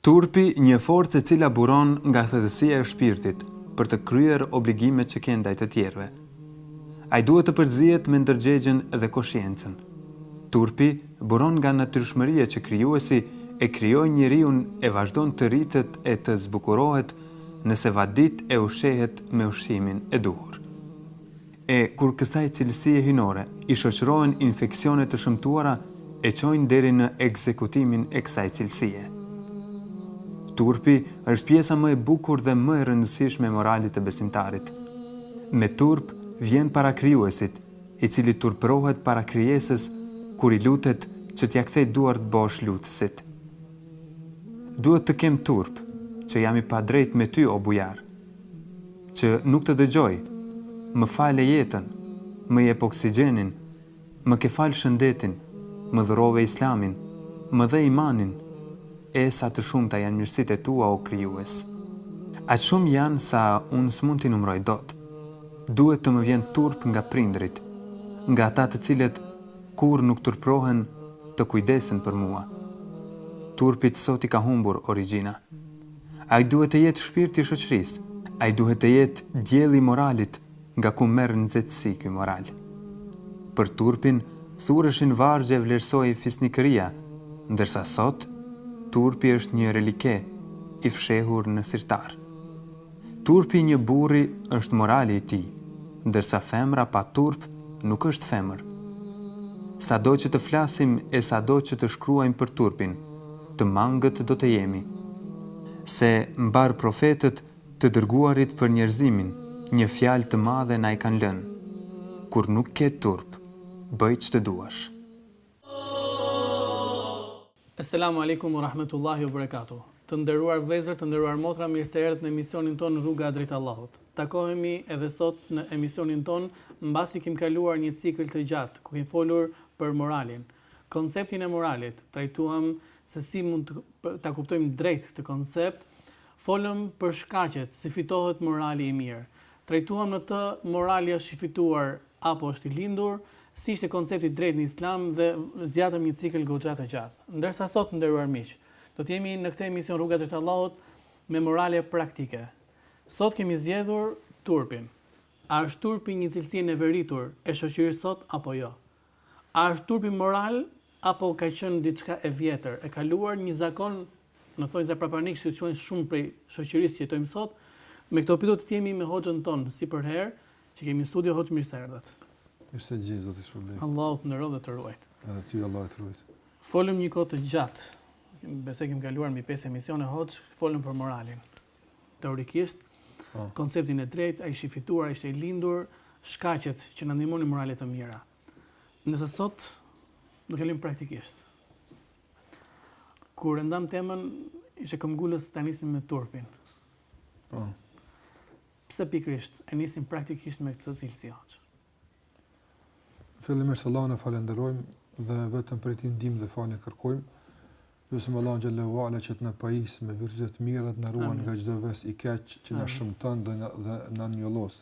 Turpi, një forcë e cila buron nga thellësia e shpirtit për të kryer obligimet që ke ndaj të tjerëve. Ai duhet të përzihet me ndërgjegjen dhe koshiencën. Turpi buron nga natyrshmëria që Krijuesi e krijoi njeriun e vazhdon të rritet e të zbukurohet nëse vaditet e ushqehet me ushqimin e duhur. e kur kësaj cilësie hyjnore i shoqërohen infeksione të shëmtuara e çojnë deri në ekzekutimin e kësaj cilësie. Turpi është pjesa më e bukur dhe më e rëndësishme e moralit të besimtarit. Me turp vjen para Krijuesit, i cili turpërohet para krijesës kur i lutet që t'ia kthejë duart bosh lutësit. Duhet të kem turp, që jam i padrejtë me ty o bujar, Që nuk të dëgjoj Më fale jetën Më jep oksigjenin Më ke fal shëndetin Më dhurove Islamin Më dhe imanin E sa të shumta janë mirësitë e tua o Krijues Aq shumë janë sa unë s'mund t'i numëroj dot Duhet të më vjen turp nga prindërit Nga ata të cilët kurrë nuk turprohen të kujdesen për mua Turpit sot i ka humbur origjina. Ai duhet të jetë shpirt i shoqërisë, ai duhet të jetë dielli i moralit nga ku merr nxehtësi ky moral. Për turpin thureshin vargje e vlerësohej fisnikëria, ndërsa sot turpi është një relike i fshehur në sirtar. Turpi i një burri është morali i tij, ndërsa femra pa turp nuk është femër. Sado që të flasim e sado që të shkruajmë për turpin, të mangët do të jemi. Se mbarë profetët, të dërguarit për njerëzimin, një fjalë të madhe na e kanë lënë, Kur nuk ke turp, bëj ç'të duash. Eselamu Alejkum u Rahmetullahi u Berekatu Të nderuar vëllezër, të nderuar motra, mirë se erdhët në emisionin tonë Rruga drejt Allahut. Takohemi edhe sot në emisionin tonë mbasi kemi kaluar një cikël të gjatë ku kemi folur për moralin. Konceptin e moralit, trajtuam se si mund ta kuptojmë drejt këtë koncept, folëm për shkaqet si fitohet morali i mirë. Trajtuam nëse morali është i fituar apo është i lindur, si është koncepti i drejtë në Islam dhe zgjatëm një cikël goxha të gjatë. Ndërsa sot, të nderuar miq, do të jemi në këtë emision Rruga drejt Allahut me morale praktike. Sot kemi zgjedhur turpin. A është turpi një cilësi e neveritur e shoqërisë sot apo jo? A është turpi moral apo ka qenë diçka e vjetër, e kaluar, një zakon në thonjza prapanik siç e quajnë shumë prej shoqërisë që jetojmë sot? Me këto pyetje do të jemi me hoxhën tonë si përherë, Që kemi në studio hoxhë mirë se erdhët. Mirë se ju gjeta, Zoti të shpërbleftë. Allahu të nderoftë dhe të ruajtë. Edhe ty Allahu të ruajtë. Folëm një kohë të gjatë. Besoj kemi kaluar mbi 5 emisione hoxhë, folëm për moralin. Teorikisht, po. konceptin e drejtë, a ishte i fituar, a ishte i lindur, shkaqet që na ndihmonin në morale të mira. Nëse sot do kalojmë praktikisht. Kur e ndamë temën, ishe këmbëngulës ta nisim me turpin. Po. Pse pikërisht e nisim praktikisht me këtë cilësi hoxhë? Fillimisht Allahun e falënderojmë dhe vetëm prej tij ndihmë dhe falje kërkojmë. Lusim Allahun xhele ue ala që të na pajisë me virtyte të mira dhe të na ruan nga çdo ves i keq që na shëmton dhe dhe na njollos.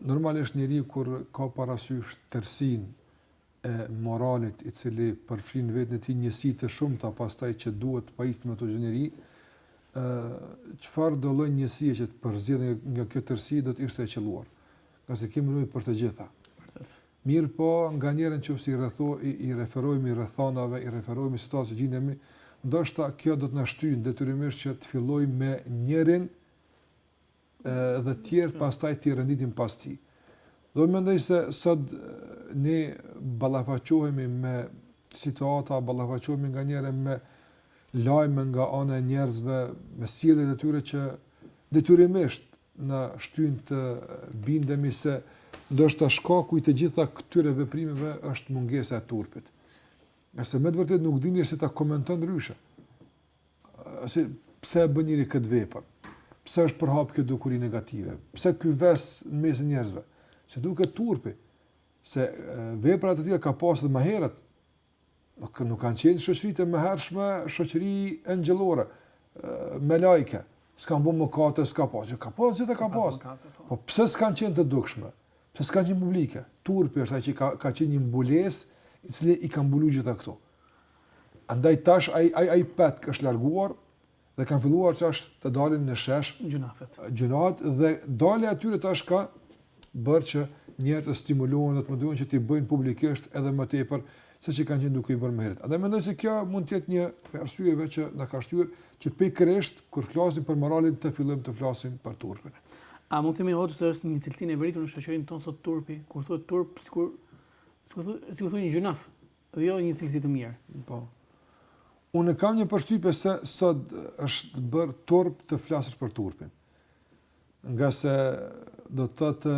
Normalisht njeriu kur ka parasysh tërësinë e moralit i cili përfshin në veten e tij njësi të shumta pastaj që duhet të pajiset me ato çdo njeri, ë çfarë do lloj njësie që të përzgjedhim nga, nga kjo tërësi do të ishte e qelluar. Ngase kemi nevojë për të gjitha. Vërtet. Mirëpo, nganjëherë nëse i rretho i, i referohemi rrethanave, i referohemi situatës që gjindemi, ndoshta kjo do të na shtyjë detyrimisht që të fillojmë me njërin dhe tjerat pastaj t'i renditim pas tij. Do mendoj se sot ne ballafaqohemi me situata, ballafaqohemi nganjëherë me lajme nga ana e njerëzve, me sjelljet e tyre që detyrimisht na shtyn të bindemi se ndoshta shkaku i të gjitha këtyre veprimeve është mungesa e turpit. Nëse me të vërtetë nuk din si ta komenton ndryshe. Pse e bën njeri këtë vepër? Pse është përhapë kjo dukuri negative? Pse ky ves në mes të njerëzve? Si duket turpi, se vepra të tilla ka pasur më herët. Nuk nuk kanë qenë shoqëritë e mëhershme, shoqëri angjëllore, melaike. S'kan bërë mëkate, s'ka pas, jo, ka pas gjithherë ka pas. Po. po pse s'kan qenë të dukshme? Pse s'kan qenë publike? Turpi është ai që ka ka qenë një mbulesë i cili i ka mbuluar gjitha këto. Andaj tash ai ai ai petk është larguar dhe kanë filluar tash të dalin në shesh gjynahet. Gjynahet dhe dalja e tyre tash ka bërë që njerëzit të stimulohen dhe të mundohen që të bëjnë publikisht edhe më tepër se që kanë qenë duke i bërë më herët. Andaj mendoj se kjo mund të jetë një arsye vetë që na ka shtyrë që pikërisht kur flasim për moralin të fillojmë të flasim për turpin. A mund të themi hoxhë se është një cilësi e venitur në shoqërinë tonë sot turpi, kur thotë turp sikur sikur thotë sikur thotë një gjynah. Dhe jo një cilësi të mirë. Po. Unë kam një përshtypje se sot është bërë turp të flasësh për turpin. Ngase do të thotë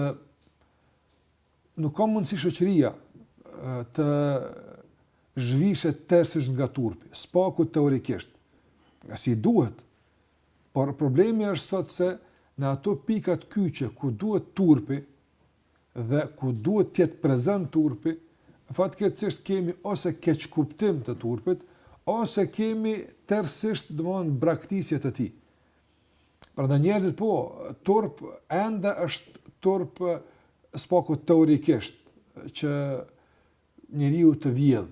nuk ka mundësi shoqëria të zhvishet tërësisht nga turpi, së paku teorikisht, ngase i duhet, por problemi është sot se në ato pikat kyçe ku duhet turpi, dhe ku duhet të jetë prezent turpi, fatkeqësisht kemi ose keqkuptim të turpit, ose kemi tërësisht, domthonë, braktisje të tij. Prandaj njerëzit po, turp ende është turp së paku teorikisht që njeriu të vjedhë.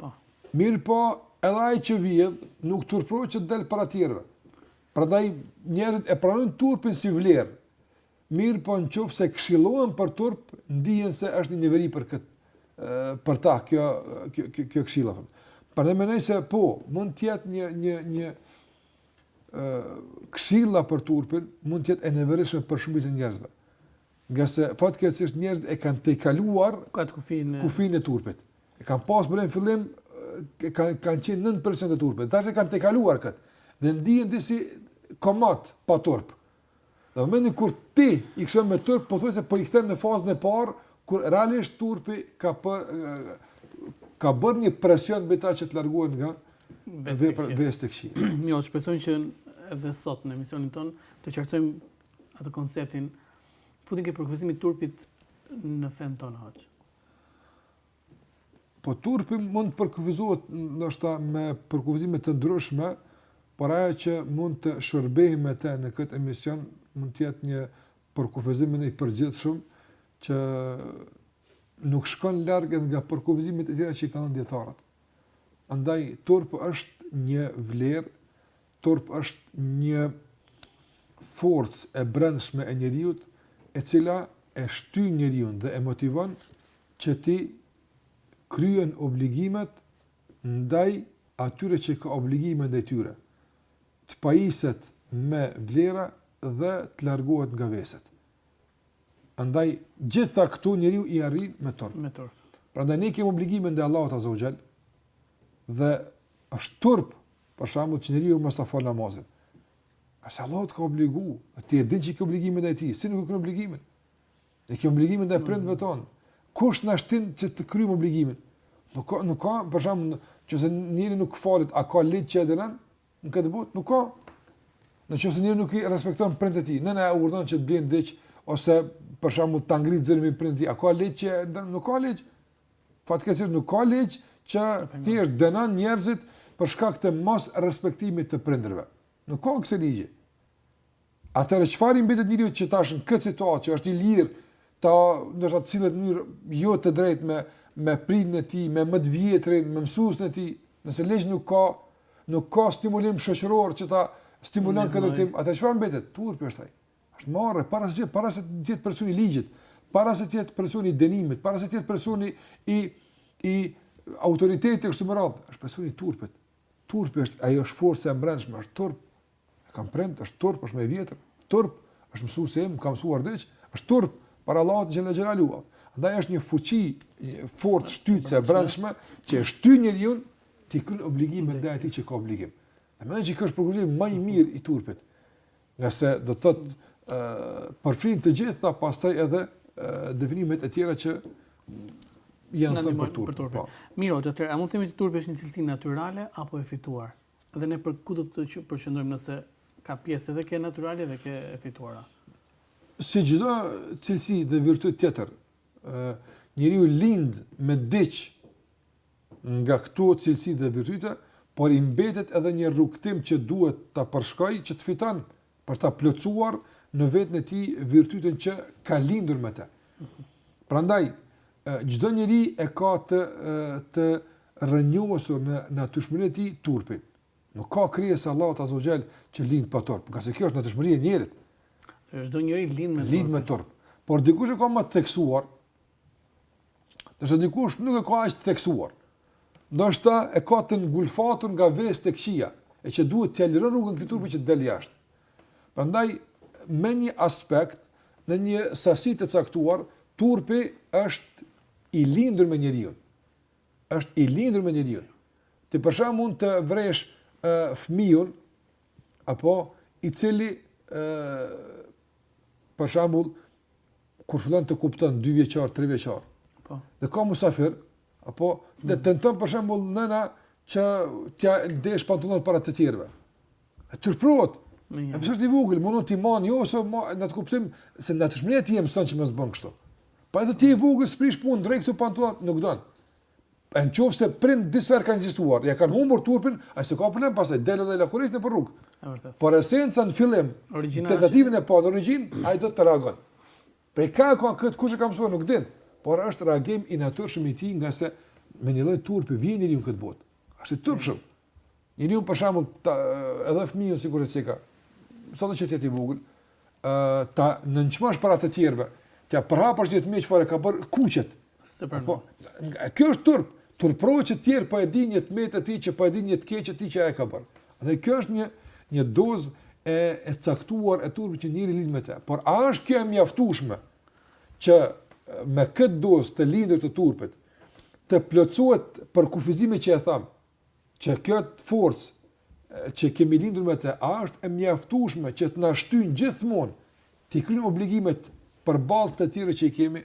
Po. Mirëpo, edhe ai që vjedh, nuk turpërohet që të del para tjerëve. Prandaj, njerëzit e pranojnë turpin si vlerë. Mirëpo, në qoftë se këshilohen për turp, ndihen se është një neveri për këtë, për ta, kjo, kjo, kjo, kjo këshilla. Prandaj mendoj se, po, mund të jetë një, një, një, këshilla për turpin mund të jetë e neveritshme për shumicën e njerëzve. Ngase fatkeqësisht njerëzit e kanë tejkaluar Këtë kufijin e... kufijin e turpit. E kanë pas problem në fillim e kanë kanë qenë nën presion të turpit. Tash e kanë tejkaluar kët dhe ndihen disi komod pa turp. Në momentin kur ti i këshillon me turp, pothuajse po i kthen në fazën e parë kur realisht turpi ka për, ka bërë një presion mbi ta që të largohen nga veset e këqija. Mirë, shpresojmë që edhe sot në emisionin ton të qartësojmë atë konceptin fillim te përkufizimi i turpit në fenë tonë, hoxhë? Po turpi mund të përkufizohet ndoshta me përkufizime të ndryshme, por ajo që mund të shërbehemi me të në këtë emision mund të jetë një përkufizim i përgjithshëm që nuk shkon larg edhe nga përkufizimet e tjera që kanë dhënë dijetarët. Andaj turp është një vlerë Turp është një forcë e brendshme e njeriut e cila e shtyn njeriun dhe e motivon që t'i kryen obligimet ndaj atyre që ka obligime ndaj tyre, të pajiset me vlera dhe të largohet nga veset. Andaj gjitha këto njeriu i arrin me turp. Me turp. Prandaj ne kemi obligime ndaj Allahut Azza wa Jall. Dhe është turp për shembull që njeriu mos ta fal namazin. Pasi Allahu të ka obligu, ti e din që ke obligime ndaj tij, si nuk e kryen obligimin? Ne kemi obligime ndaj mm. prindve tonë. Kush na shtyn që të kryjmë obligimin? Nuk ka nuk ka për shembull, nëse njëri nuk falet, a ka ligj që e dënon? Në këtë botë nuk ka Në qoftë se njëri nuk i respekton prindët e tij, nëna e urdhëron që të blen diç, ose për shembull ta ngrit zërin prindit, a ka ligj apo nuk ka ligj? Fatkeqësisht nuk ka ligj që thjesht dënon njerëzit për shkak të mosrespektimit të prindrëve. Nuk ka kësi ligji. Atëherë çfarë i mbetet njeriut që tash në këtë situatë që është i lirë ta ndoshta të sillet në mënyrë jo të drejtë me me prindin e tij, me më të vjetrin, me mësuesin e tij, nëse ligj nuk ka, nuk ka stimulim shoqëror që ta stimulon këtë tip, atëherë çfarë mbetet? Turpi është ai. E shtyn mbarë para se para se të jetë personi i ligjit, para se të jetë personi i dënimit, para se të jetë personi i i autoritetit kështu me radhë, është personi i turpit. Turpi është ajo është forca e brendshme, është turp. E kam prind, është turp, është më i vjetër. Turp, është mësuesi im, më ka mësuar diç, është turp para Allahut xhele xhelaluhu. Andaj është një fuqi, një forcë shtytëse e brendshme që e shtyn njeriun të kryen obligimin ndaj atij që ka obligim. Mendoj që ky është përkufizimi më i mirë i turpit. Ngase do të thotë ë përfshin të gjitha pastaj edhe definimet e tjera që janë thënë për turpin. Po. Mirë, atëherë a mund të themi se turpi është një cilësi natyrale apo e fituar? Dhe ne pra ku do të përqendrohemi nëse ka pjesë edhe te natyralja dhe te e fituara? Si çdo cilësi dhe virtyt tjetër, ë njeriu lind me diç nga këto cilësi dhe virtyte, por i mbetet edhe një rrugëtim që duhet ta përshkojë që të fiton për ta plotësuar në veten e tij virtytin që ka lindur me të. Prandaj çdo njeri e ka të të rrënjosur në natyrshmërinë e tij turpin. Nuk ka krijesë të Allahut azze ve xhel që lind pa turp, ngase kjo është natyrshmëria e njeriut. Çdo njeri lind me turp. Lind me turp. Por dikush e ka më të theksuar, Ndërsa dikush nuk e ka aq të theksuar, ndoshta e ka të ngulfatur nga vese të këqija, e që duhet t'ia lirojë rrugën këtij turpi që të dalë jashtë. Prandaj me një aspekt në një sasi të caktuar, turpi është i lindur me njeriun. Është i lindur me njeriun. Ti për shembull mund të vëresh fëmijën apo i cili ë për shembull kur fillon të kupton dy vjeçar, tre vjeçar. Po. Dhe ka musafir, apo mm. dhe tenton për shembull nëna që t'ia zdesh pantollonat para të tjerëve. Ai turpërohet. Mm. Edhe pse është i vogël, mundohet t'i mban jo se ma, në të kuptim se natyrshmëria e tij e mëson që mos bën kështu. Po edhe është i vogël s'prish punë zdeshi këto pantollona, nuk don. E në qoftë se prindët disa herë kanë insistuar, ia kanë humbur turpin, ai s'e ka problem pastaj, del edhe lakuriq nëpër rrugë. Por esenca në fillim, tentativin e parë në origjinë, ai do të reagon. Prej ka e ka këtë, kush e ka mësuar, nuk din. Por është reagim i natyrshëm i tij ngase me një lloj turpi, vjen njeriu në këtë botë. Është i turpshëm. Njeriu për shembull, edhe fëmijën sigurisht që ka, sa do që të jetë i vogël, ë ta nënçmosh para të tjerëve, t'ia përhapësh një të metë çfarë ka bër kuqet. Po, kjo është turp, turprohet që të tjerët po e dinë një të metë të tij që po e dinë një të keqe të tij që ai ka bër. Dhe kjo është një një dozë e e caktuar e turpit që njeriu lind me të. Por a është kjo e mjaftueshme që me këtë dozë të lindur të turpit të plotësohet përkufizimi që e thamë, që kjo forcë që kemi lindur me të, a është e mjaftueshme që të na shtyjë gjithmonë t'i kryejmë obligimet përballë të tjerëve që i kemi?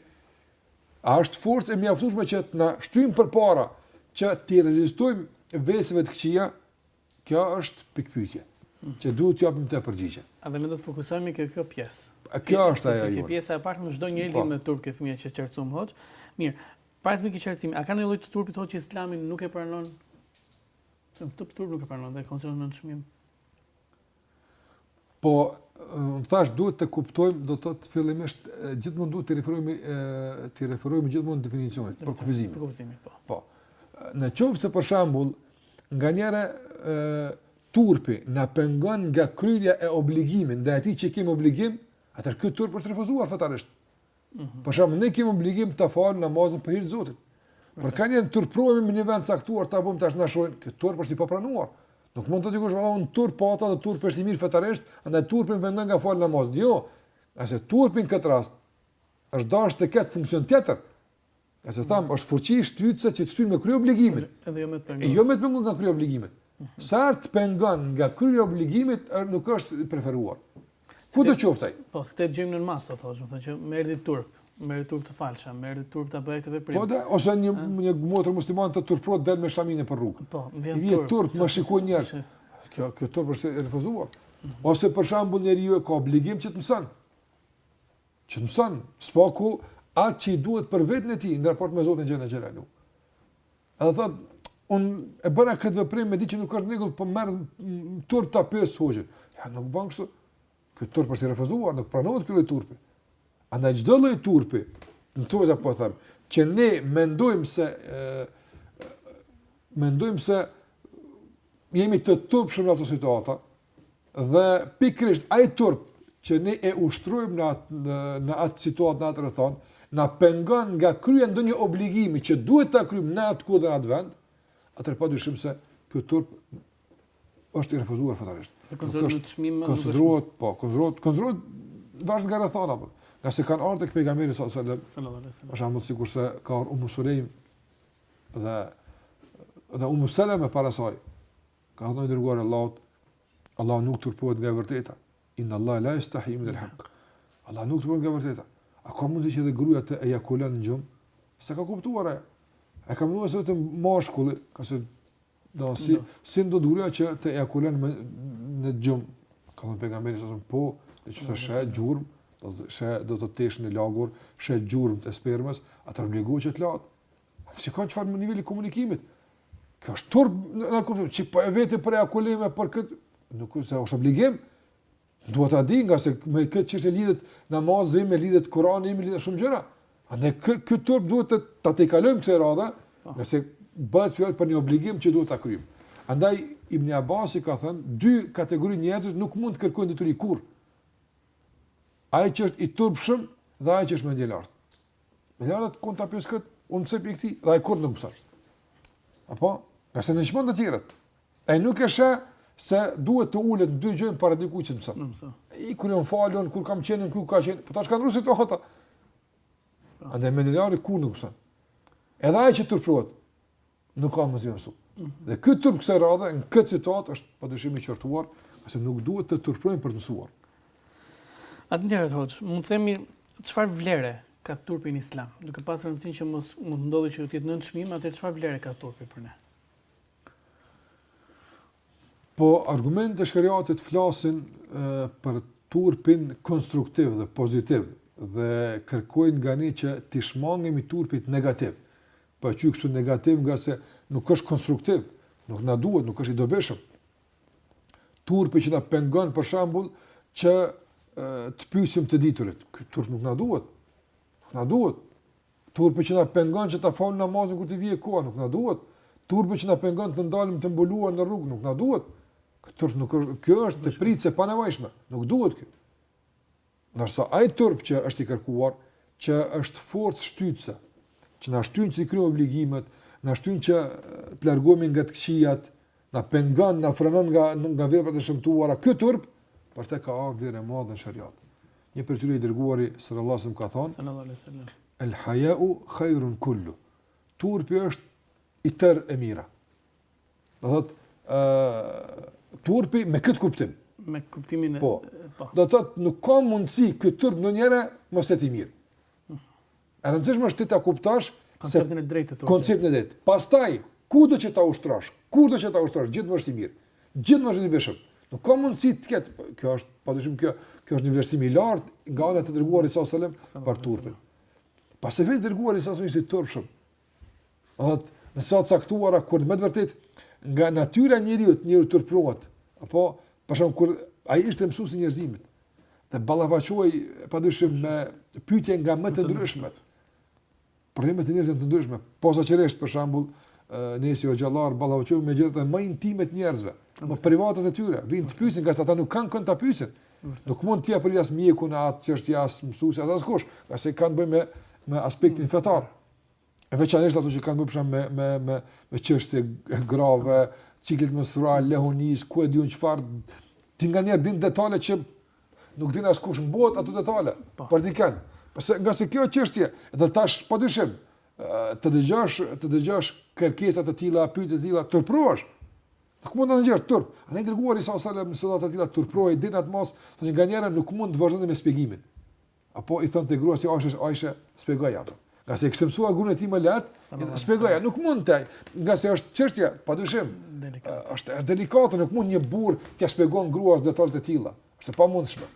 A është forcë e mjaftueshme që të na shtyjë përpara që t'i rezistojmë veseve të këqija? Kjo është pikëpyetje që duhet t'i japim përgjigje. A dhe ne do të fokusohemi kjo kjo pjesë. Kjo është ajo. Kjo pjesa e parë me çka lind po. me turp te fëmijët që sqarum hoxhë. Mirë. Para se me i sqaru, a ka ndonjë lloj të turpit hoxhë që Islami nuk e pranon? Të të turp nuk e pranon dhe konsideron nënçmim. Po, unë thash duhet të kuptojmë, do të thotë fillimisht gjithmonë duhet të referohemi të referohemi gjithmonë definicionit, përkufizimit. Përkufizimit, po. Po. Në qoftë se për shembull nganjëherë ë turpi na pengon nga kryerja e obligimit, ndaj atij që kemi obligim, atëherë ky turp është i refuzuar fetarisht. Për shembull, ne kemi obligim ta falim namazin për hir të Zotit. Por nganjëherë turprohemi në një vend të caktuar ta bëjmë tash na shohin, ky turp është i papranuar. Nuk mund të thotë dikush vallahi unë turp pata, turpi është i mirë fetarisht, andaj turpi më pengon me fal namazin. Jo. Se turpi në këtë rast është dashur të ketë funksion tjetër, Ngaqë thamë, është fuqi shtytëse që të shtynë me kry obligimin. Edhe jo me të pengu. Jo me të pengu nga kryerja e obligimit. Mhm. Sa herë të pengon nga kryerja e obligimit, nuk është i preferuar. Kudo qoftë ai? Po, këtë e gjejmë në masë, ato, që me thënë që më erdhi turp, më erdhi turp të falesha, më erdhi turp ta bëj këtë veprim. Po, dhe, ose një, një motër muslimane turprohet del me shaminë për rrugë. Po, vjen turp. Vjen turp, më shikojnë njerëzit. Ky, ky turp është i refuzuar. Mhm. Ose për shembull njeriu e ka obligim që të mëson. që të mëson, së paku atë që i duhet për veten e tij në raport me Zotin Xhele Xhelaluhu. Edhe thot, un e bëra këtë veprim, e di që nuk është në rregull, po më erdhi turp ta pyes hoxhën. Jo, nuk bën kështu. Ky turp është i refuzuar, nuk pranohet ky turp. Andaj çdo lloj turpi, në thonjëza po them, që ne mendojmë se e, mendojmë se jemi të turpshëm në ato situata, Dhe pikërisht ai turp që ne e ushtrojmë në atë në, në atë situatë, në atë rrethanë, na pengon nga kryerja e ndonjë obligimi që duhet ta kryjmë në atë kohë dhe në atë vend, atëherë padyshim se ky turp është i refuzuar totalisht. Konsiderohet çmim më konsiderohet, po, konsiderohet, konsiderohet vazhdim nga rrethana po. Ngase kanë ardhur tek pejgamberi sallallahu alajhi wasallam. Sallallahu alajhi wasallam. Është ajo sikurse ka ardhur Ummu Sulejm dhe dhe Ummu Salama para saj. Ka thënë i dërguar i Allahut, Allahu nuk turpohet nga e vërteta. Inna Allah la yastahi min al-haq. Allah nuk turpohet nga e vërteta. A ka mundësi që dhe gruaja të ejakulon në gjumë? Sa ka kuptuar ajo e ka menduar se vetëm mashkulli, ka se ndodh si si dhe gruaja që të ejakulon në, në gjumë. Ka thënë pejgamberi sa po, edhe nëse sheh gjurmë, do të thotë teshën e lagur, sheh gjurmë të spermës, atëherë obligohet të lahet. Shiko çfarë niveli i komunikimit. Kjo është turp, na kupton, si po e vet për ejakulime për kët, nuk është është obligim. Duhet ta di ngase me këtë çështje lidhet namazi, me lidhet Kurani, me lidhet shumë gjëra. Andaj ky turp duhet të ta tejkalojmë këtë radhë, po, ngase bëhet fjalë për një obligim që duhet ta kryjmë. Andaj Ibn Abbasi ka thënë, dy kategori njerëzish nuk mund të kërkojnë dituri kurrë. Ai që është i turpshëm dhe ai që është mendjelartë. Miliardat kund ta pjesë këtë, unë pëse për i këti, dhe e kur nuk pësar. Apo? Nga se në qëmën të tjërët. E nuk e shë se duhet të ullet në dy gjënë para diku që të pësar. I kur e unë falon, kur kam qenë, kur ka qenë, po ta shkanë rusit të hota. Ande miliardi kur nuk pësar. Edhe aj që të rëpruat. Nuk ka mundësi me mësu. Dhe ky turp kësaj radhe në këtë situatë është padyshim i qortuar, pasi nuk duhet të turpërohemi për të mësuar. Atëherë hoxhë, mund të themi çfarë vlere ka turpi në Islam? Duke pas rëndësinë që mos mund të ndodhë që të jetë nënçmim, atëherë çfarë vlere ka turpi për ne? Po argumentet e sheriatit flasin e, për turpin konstruktiv dhe pozitiv dhe kërkojnë nga ne që t'i shmangemi turpit negativ. po e quaj kështu negativ ngase nuk është konstruktiv, nuk na duhet, nuk është i dobishëm. Turpi që na pengon për shembull që të pyesim të diturit, ky turp nuk na duhet. Nuk na duhet. Turpi që na pengon që ta fal namazin kur të vijë koha, nuk na duhet. Turpi që na pengon të dalim të mbuluar në rrugë, nuk na duhet. Ky turp nuk është, kjo është tepricë e panevojshme, nuk duhet kjo. Ndërsa ai turp që është i kërkuar, që është forcë shtytëse, që na shtyn t'i kryejmë obligimet, na shtyn që të largohemi nga të këqijat, na pengon, na frenon nga nga veprat e shëmtuara, ky turp për të ka ardhur vlerë e madhe në shariat. Një prej tyre i dërguari sallallahu alajhi wasallam ka thënë sallallahu alajhi wasallam el haya'u khairun kullu. Turpi është i tërë e mira. Do thotë ë uh, turpi me këtë kuptim. Me kuptimin e po. po. Do thotë nuk ka mundësi ky turp ndonjëherë mos të jetë i mirë. E rëndësishme është ti ta kuptosh konceptin e drejtë të turpit. Konceptin e drejtë. Pastaj kudo që ta ushtrosh, kudo që ta ushtrosh. Gjithmonë është i mirë. Gjithmonë është i bëshëm. Nuk ka mundësi të ketë, po, kjo është padyshim kjo, kjo është një vlerësim i lartë nga ana e të dërguarit salallahu alejhi ve selam për turpin. Pastaj vetë i dërguari salallahu alejhi ve selam ishte i turpshëm. Atë në raste të caktuara kur me të vërtet nga natyra e njeriu, njeriu turpërohet. Apo për shkak kur ai ishte mësues i njerëzimit dhe ballafaqohej padyshim me pyetje nga më të ndryshmet. Probleme të njerëzve të ndryshme, posaçërisht për shembull, ne si hoxhallarë ballafaqohemi me gjërat më intime të njerëzve, më private të tyre, vin të pyesin, ngase ata nuk kanë kënd ta pyesin. Nuk mund t'i japë as mjeku në atë çështje as mësuesi as askush, ngase ka të bëjë me me aspektin fetar. e veçanërisht ato që kanë të bëjnë për shembull me me me me çështjet e grave, ciklit menstrual, lehonisë, ku e di un çfarë ti nganjëherë din detale që nuk din askush më ato detale. Pa. Po. Për dikën. Përse ngase kjo çështje dhe tash padyshim të dëgjosh, të dëgjosh kërkesa të tilla, pyetje të tilla, turpërohesh. Nuk mund të mos ndjesh turp. Ai i dërguari sallallahu alaihi wasallam të tilla turpërohej deri në atë masë, se nganjëherë nuk mund të vazhdonte me shpjegimin. Apo i thonte gruas së tij Aishes, shpjegoja atë. Ngase e kishte mësuar gruan e tij më lehtë, shpjegoja, nuk mund të, ngase është çështje, padyshim, është delikate, nuk mund një burr t'ia shpjegon gruas detalet e tilla. Është e pamundshme.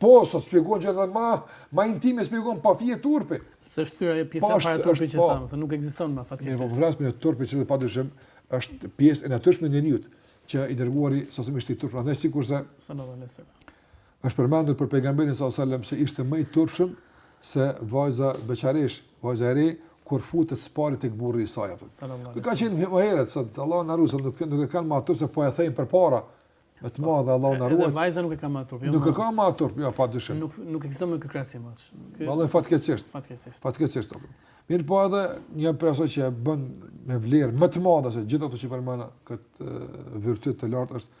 Po, sot shpjegon gjëra edhe më, më intime shpjegon pa fije turpi. Se është thyer ajo pjesa e parë e turpit që po thamë, se nuk ekziston më fatkeqësisht. Ne po flasim për turpin që padyshim është pjesë e natyrshme e njeriu që i dërguari sallallahu alaihi wasallam kishte turp, prandaj sikurse sallallahu alaihi wasallam. Është përmendur për Pejgamberin sallallahu alajhi wasallam se ishte më i turpshëm se vajza beqareshë, vajza e re, kur futet së pari tek burri i saj. Kjo ka qenë më herët, se Allahu na ruajt, nuk nuk e kanë më atë siç e pat thënë përpara. Me të madhe po, Allahu na ruajt. Edhe vajza nuk e ka më atë. Jo, nuk e ka më atë, jo padyshim. Nuk nuk ekziston më ky krahasim atë. Vallë fatkeqësisht. Fatkeqësisht. Fatkeqësisht. Mirëpo edhe një aspekt që e bën me vlerë më të madhe se gjithë ato që përmenda këtë virtyt të lartë është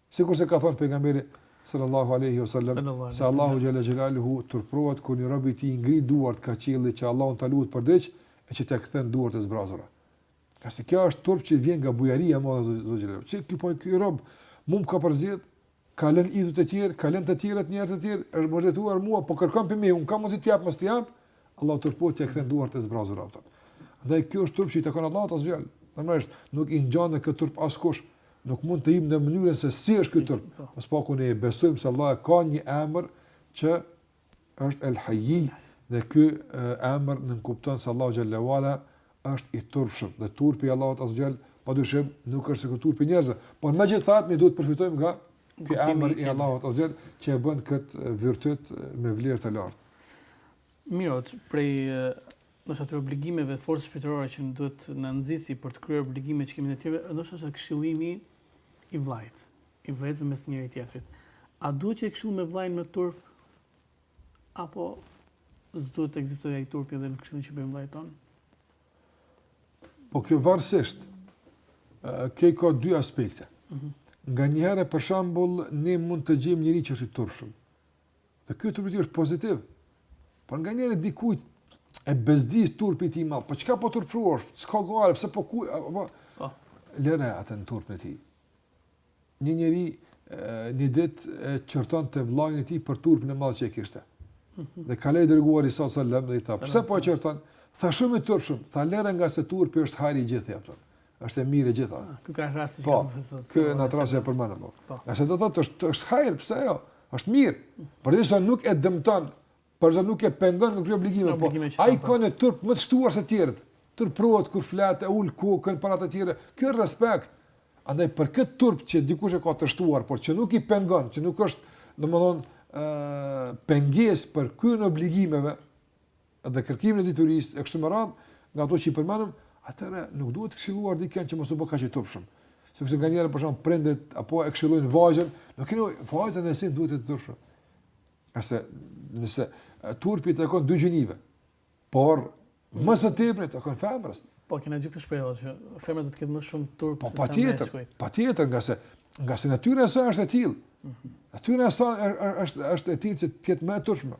Sikurse ka thënë pejgamberi sallallahu alaihi wasallam, se Allahu xhalla xhelaluhu turpërohet kur një rob i tij ngri duart kah qielli që Allahun ta lutë për diç e që t'ia kthen duart e zbrazura. Ngase kjo është turp që vjen nga bujaria e madhe e Zotit xhelaluhu. Që ky po ky rob mu më ka përzgjedh ka lënë idhujt e tjerë, ka lënë të tjerët njerëzit e tjerë, është m'u drejtuar mua, po kërkon prej meje, unë kam mundësi t'i jap, mos t'i jap, Allahu turpërohet t'ia kthen duart e zbrazura padyshim. Dhe kjo është turp që i takon Allahut xhelalu, në madhështi nuk i ngjan në këtë turp askush, Nuk mund të dimë në mënyrën se si është ky turp, po së paku ne e besojmë se Allah e ka një emër që është El Hayy dhe ky emër nënkupton se Allahu xhel-le ue ala është i turpshëm dhe turpi i Allahut aze ue xhel padyshim nuk është sikur turpi i njerëzve, por megjithatë ne duhet të përfitojmë nga ky emër i Allahut aze ue xhel që e bën kët virtyt me vlerë të lartë. Mirë, prej Ndoshta atyre obligimeve, forcës shpirtërore që duhet të na nxisi për të kryer obligimet që kemi ndaj të tjerëve, ndoshta është këshillimi i vllajt, i vëllezërve mes njëri tjetrit. A duhet që ta këshillojmë vllajn me turp? Apo s'duhet të ekzistojë ai turpi edhe në këshillën që i bëjmë vllajt tonë? Po kjo varësisht, kjo ka dy aspekte. Mm -hmm. Nganjëherë, për shembull, ne mund të gjejmë njeri që është i turpshëm. Dhe ky turpi i tij është pozitiv. Por nganjëherë dikujt e bezdis turpi i tij ma, po çka po turpërohesh, s'ka gajle, pse po kujt, a, po, po. lëre atë në turpin e tij. Një njeri, një ditë, e qorton të vllanë e tij për turpin e madh që e kishte. Mhm. Dhe kaloi i dërguari alejhi selam dhe i tha, pse po e qorton, tha shumë i turpshëm, tha lëre ngase turpi është hajr i gjithi, ja, Është e mirë e gjitha. Ah, ky ka rasti që po, më thotë. Ky na trashë e përmend apo. Po. Po se do të thotë është është hajër, pse jo? Është mirë. Mm. Përderisa nuk e dëmton, përderisa nuk e pengon nga obligime, po. Ai ka një turp më të shtuar se të tjerët. Turprohet kur flet, e ul kokën para të tjerëve. Ky është respekt. Andaj për këtë turp që dikush e ka të shtuar, por që nuk i pengon, që nuk është, domethënë, ë pengesë për kryerjen e obligimeve, dhe kërkimin e diturisë e kështu me radhë, nga ato që i përmendëm, atëherë nuk duhet ta këshillojmë dikën që mos u bë kaq i turpshëm. Sepse nganjëherë për shembull prindët po e këshillojnë vajzën, nuk keni vajzën në esencë duhet të jetë e turpshme. Ngase nëse turpi i takon dy gjinive, por më së tepri i takon femrës. Po kena gjithë shprehë që femra duhet të ketë më shumë turp po, sesa meshkujt. Po patjetër, patjetër, ngase ngase natyra e saj është e tillë. Mhm. Natyra e saj është është e tillë që të jetë më e turpshme.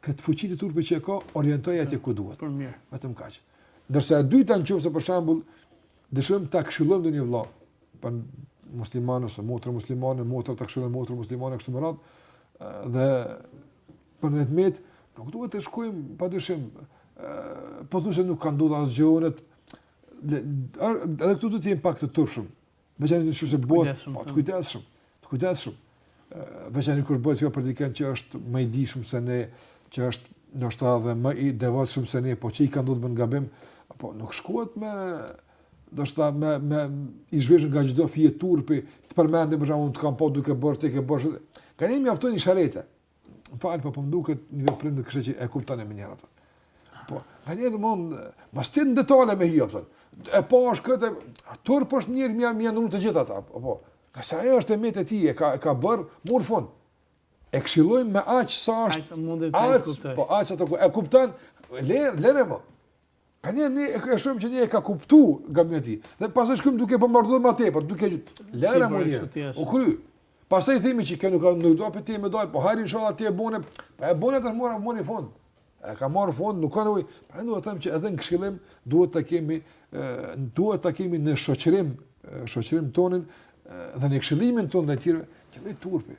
Këtë fuqi të turpit që e ka, orientoje atje ku duhet. Për mirë. Vetëm kaq. Ndërsa e dyta në qoftë se për shembull dëshirojmë ta këshillojmë ndonjë vëlla, po musliman ose motër muslimane, motra ta këshillojë motrën muslimane kështu me radhë, dhe për ndonjë të metë, nuk duhet të shkojmë, pa dyshim, po thuaj se nuk ka ndodhur asgjë, edhe këtu duhet të jemi pak të turpshëm, Veçan nëse bëhet, po të kujdesshëm, të kujdesshëm. Veçan kur bëhet kjo për dikën që është më i dijshëm se ne, që është ndoshta edhe më i devotshëm se ne, po që i ka ndodhë të bën gabim, apo nuk shkohet me, ndoshta me, me i zhveshur nga çdo fije turpi, të përmendim për shembull, të kam pa duke bërë, të ke bërë, ka një mjaftojnë isharete, Falë, po pëmë po duke të një veprim në kështë që e kuptan e më njëra, pëmë. Po, nga njerë më në, ma së në detale me hija, pëmë. E po është këtë, a tërë po është njerë më janë të gjitha ta, po. Ka se ajo është e metë e ti, e ka, ka bërë, murë fund. E këshilojmë me aqë sa është, aqë, po aqë ato, e kuptan, lene, lene më. Ka një ne e këshëm që ne e ka kuptu gabimin e tij. Dhe pas është këmë duke bombarduar më tepër, duke që lera më një, u kry. Pastaj i themi që kënë nuk, nuk do për ti me dojë, po hajr inshallah ti e bëre, po e bëre të mora, mori fund. E ka marrë fund, nuk ka në ujë. Pra e them që edhe në këshilim duhet të kemi, duhet të kemi në shoqërim, shoqërimin tonë dhe në këshilimin tonë dhe tjere, që dhe turpi.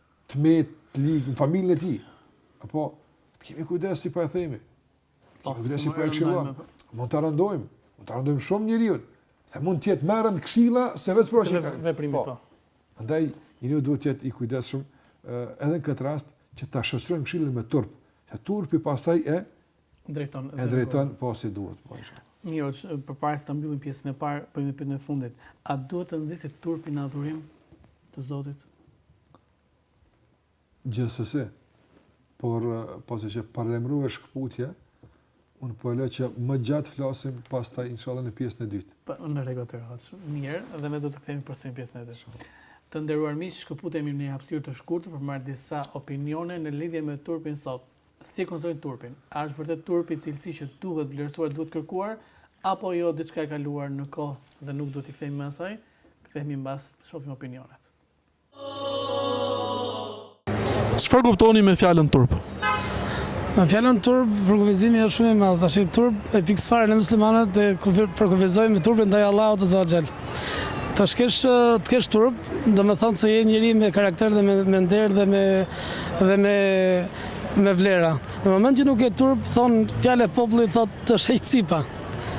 tmet lig në familjen e tij. Apo të kemi kujdes si po e themi. Të kemi kujdes si po e këshillojmë. Mund ta rëndojmë, mund ta rëndojmë shumë njeriun. Dhe mund të jetë më e rëndë këshilla se vetë për shembull veprimi po. Prandaj po. njeriu duhet të jetë i kujdesshëm edhe në këtë rast që ta shoqërojmë këshillën me turp. Se turpi pastaj e drejton zemrën. E drejton po si duhet, po ashtu. Mirë, përpara se ta mbyllim pjesën e parë, po kemi pyetjen e fundit. A duhet të nxisim turpin në adhurim të Zotit? Gjithsesi. Por pasi që paralajmërove shkputje, unë po e lë që më gjatë flasim pastaj inshallah në pjesën e dytë. Po në rregull të rrot. Mirë, dhe ne do të kthehemi përsëri në pjesën e dytë. Të nderuar miq, shkëputemi në një hapësirë të shkurtër për të marrë disa opinione në lidhje me turpin sot. si e konsiderojnë turpin? A është vërtet turpi cilësi që duhet vlerësuar, duhet kërkuar, apo jo diçka e kaluar në kohë dhe nuk duhet t'i kthehemi më asaj? Kthehemi mbasi të shohim opinionet. Çfarë kuptoni me fjalën turp? Në fjalën turp, përkufizimi është shumë i madh. Tash turp pikë së pari ne muslimanët e përkufizojmë me turpin ndaj Allahut azza wa xhel. Të kesh të kesh turp, do të thotë se je njeri me karakter dhe me, me nder dhe me Dhe me me vlera. Në moment që nuk ke turp, thonë fjalë e popullit thotë të plas cipa.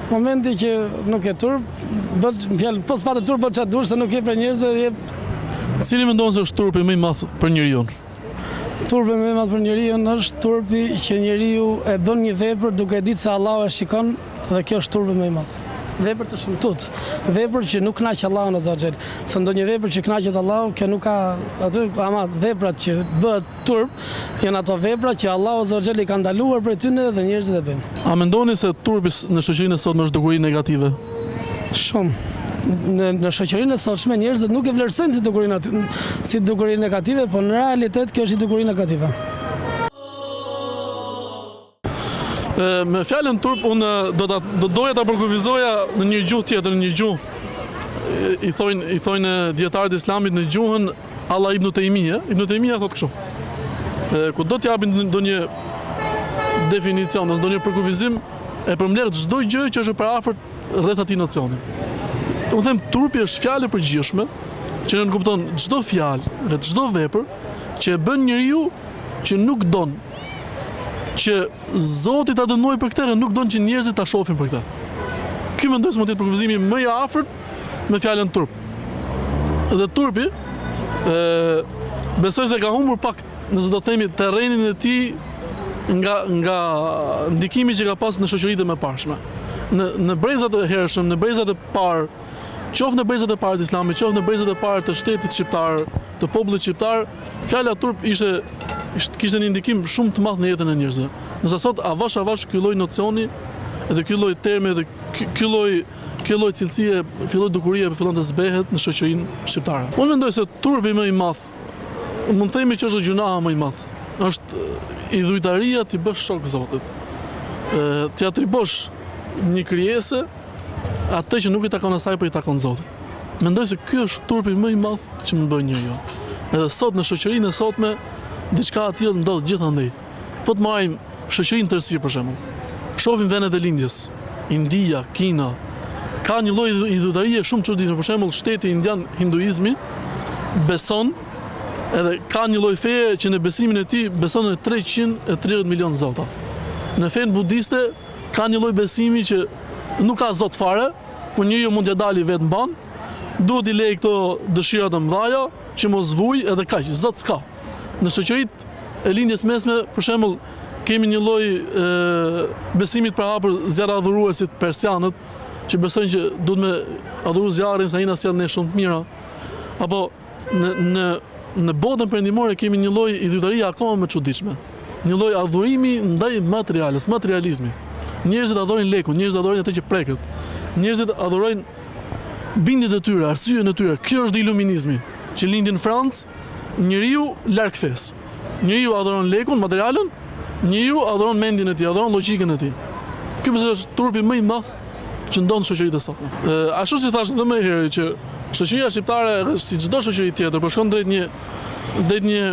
Në momentin që nuk ke turp, bëj fjalë po s'pate turp bëj çfarë të dush se nuk ke prej njerëzve dhe jep Cili mendon se është turpi më i madh për njeriu? Turpi më i madh për njeriu është turpi që njeriu e bën një vepër duke ditë se Allahu e shikon Dhe ky është turpi më i madh. Vepër të shëmtutë, vepër që nuk kënaq Allahun azza wa xhel. Se ndonjë vepër që kënaqet Allahu, kjo nuk ka aty, ama veprat që bëhet turp janë ato vepra që Allahu azza wa xhel i ka ndaluar prej tyre dhe njerëzit e bëjnë. A mendoni se turpi në shoqërinë e sotme është dukuri negative? Shumë. Në shoqërinë e sotshme njerëzit nuk e vlerësojnë si dukurinë si dukuri negative, por në realitet kjo është një dukuri negative. Me fjalën turp unë do ta do doja ta përkufizoja në një gjuhë tjetër, në një gjuhë i thojnë i thojnë dietarët e Islamit në gjuhën Allah ibn Tejmije, ibn Tejmije thotë kështu. Ku do të japin ndonjë definicion ose ndonjë përkufizim e përmbledh çdo gjë që është përafër rreth atij nocioni. Do të them turpi është fjalë e përgjithshme që nënkupton çdo fjalë dhe çdo vepër që e bën njeriu që nuk don Që Zoti ta dënojë për këtë dhe nuk don që njerëzit ta shohin për këtë. Ky mendoj se mund të jetë përkufizimi më i afërt me fjalën turp. Dhe turpi ë besoj se ka humbur pak, nëse do të themi terrenin e tij nga nga ndikimi që ka pas në shoqëritë e mëparshme. Në në brezat e hershëm, në brezat e parë Qoftë në brezat e parë të Islamit, qoftë në brezat e parë të shtetit shqiptar, të popullit shqiptar, fjala turp ishte ishte kishte një ndikim shumë të madh në jetën e njerëzve. Nëse sot avash avash ky lloj nocioni dhe ky lloj termi dhe ky lloj ky lloj cilësie filloi dukuria fillon të zbehet në shoqërinë shqiptare. Unë mendoj se turpi më i madh mund të themi që është gjynahu më i madh. Është idhujtaria t'i bësh shok Zotit. T'i atribuosh një krijese Atë që nuk i takon asaj, po i takon Zotit. Mendoj se ky është turpi më i madh që e bën njeriu. Edhe sot në shoqërinë e sotme diçka e tillë ndodh gjithandej. Po të marrim shoqërinë tërësi për shembull. Shohim vendet e lindjes, India, Kina, ka një lloj idhujtarie shumë çuditshme, për shembull shteti indian hinduizmi beson edhe ka një lloj feje që në besimin e tij beson në 330 milion zota. Në fenë budiste Ka një lloj besimi që nuk ka Zot fare, ku njeriu mund të dalë vetë, ban, duhet t'i lejë këto dëshirat e mëdhaja, që mos vujë edhe kaq, Zot s'ka. Në shoqëritë e Lindjes Mesme, për shembull, kemi një lloj besimi të përhapur zjarradhuruesit persianët, që besojnë që duhet me adhuru zjarrin se ai na sjell ne shumë të mira. Apo Në, në, në botën perëndimore kemi një lloj idhujtarie akoma më çuditshme. Një lloj adhurimi ndaj materiales, materializmi. Njerëzit adhurojnë lekun, njerëzit adhurojnë atë që preket. Njerëzit adhurojnë bindjet e tyre, arsyen e tyre. Kjo është iluminizmi që lindi në Francë, njeriu larg fesë. Njeriu adhuron lekun, materialen, njeriu adhuron mendjen e tij, adhuron logjikën e tij. Ky pse është turpi më i madh që ndodh në shoqëritë e sotme. Ashtu si thashë edhe më herët që shoqëria shqiptare si çdo shoqëri tjetër po shkon drejt një drejt një